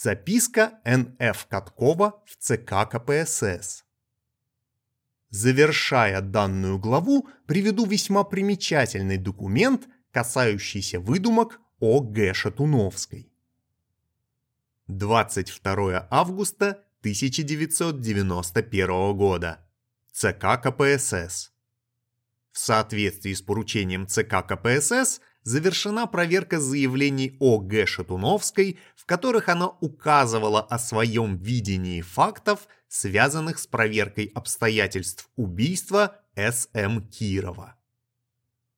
Записка Н.Ф. Каткова в ЦК КПСС. Завершая данную главу, приведу весьма примечательный документ, касающийся выдумок О. Г. Шатуновской. 22 августа 1991 года. ЦК КПСС. В соответствии с поручением ЦК КПСС завершена проверка заявлений О. Г. Шатуновской, в которых она указывала о своем видении фактов, связанных с проверкой обстоятельств убийства С.М. Кирова.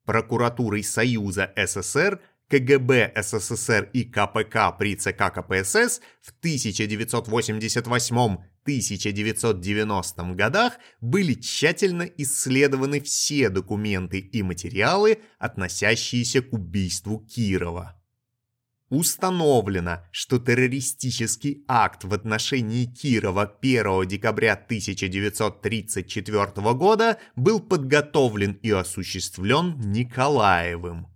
Прокуратурой Союза СССр КГБ СССР и КПК при ЦК КПСС в 1988-1990 годах были тщательно исследованы все документы и материалы, относящиеся к убийству Кирова. Установлено, что террористический акт в отношении Кирова 1 декабря 1934 года был подготовлен и осуществлен Николаевым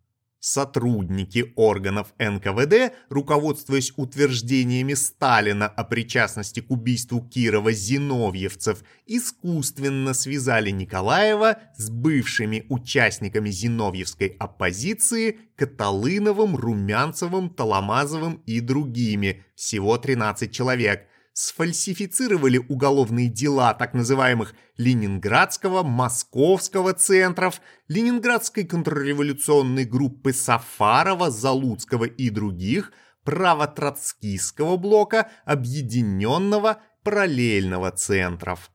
сотрудники органов НКВД, руководствуясь утверждениями Сталина о причастности к убийству Кирова зиновьевцев, искусственно связали Николаева с бывшими участниками зиновьевской оппозиции Каталыновым, Румянцевым, Толомазовым и другими, всего 13 человек – сфальсифицировали уголовные дела так называемых Ленинградского, Московского центров, Ленинградской контрреволюционной группы Сафарова, Залуцкого и других, право-троцкистского блока, объединенного, параллельного центров.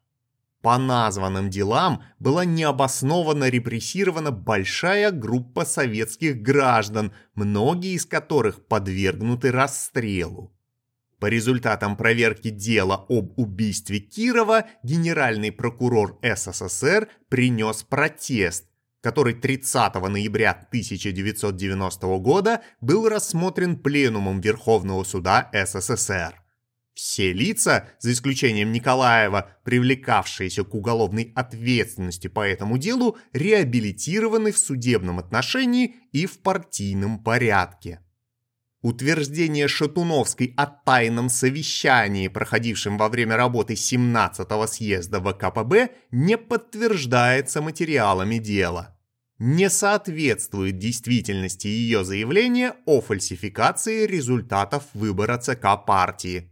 По названным делам была необоснованно репрессирована большая группа советских граждан, многие из которых подвергнуты расстрелу. По результатам проверки дела об убийстве Кирова генеральный прокурор СССР принес протест, который 30 ноября 1990 года был рассмотрен Пленумом Верховного суда СССР. Все лица, за исключением Николаева, привлекавшиеся к уголовной ответственности по этому делу, реабилитированы в судебном отношении и в партийном порядке. Утверждение Шатуновской о тайном совещании, проходившем во время работы 17-го съезда ВКПБ, не подтверждается материалами дела. Не соответствует действительности ее заявление о фальсификации результатов выбора ЦК партии.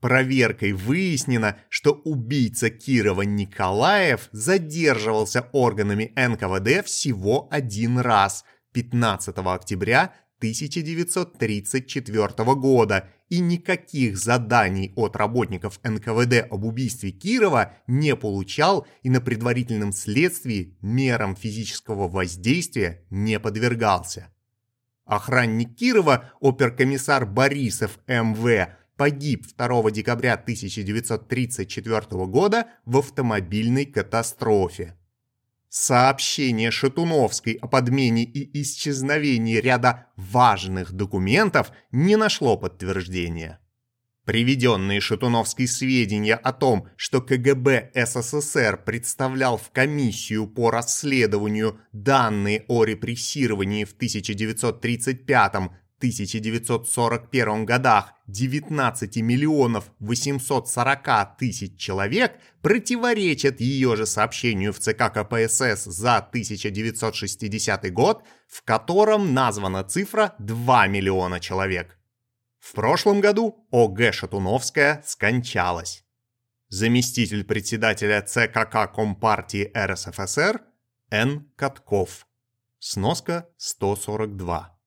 Проверкой выяснено, что убийца Кирова Николаев задерживался органами НКВД всего один раз – 15 октября 1934 года, и никаких заданий от работников НКВД об убийстве Кирова не получал и на предварительном следствии мерам физического воздействия не подвергался. Охранник Кирова, оперкомиссар Борисов МВ, погиб 2 декабря 1934 года в автомобильной катастрофе. Сообщение Шатуновской о подмене и исчезновении ряда важных документов не нашло подтверждения. Приведенные Шатуновской сведения о том, что КГБ СССР представлял в комиссию по расследованию данные о репрессировании в 1935 1941 годах 19 миллионов 840 тысяч человек противоречат ее же сообщению в ЦК КПСС за 1960 год, в котором названа цифра 2 миллиона человек. В прошлом году О.Г. Шатуновская скончалась. Заместитель председателя ЦКК Компартии РСФСР Н. Катков. Сноска 142.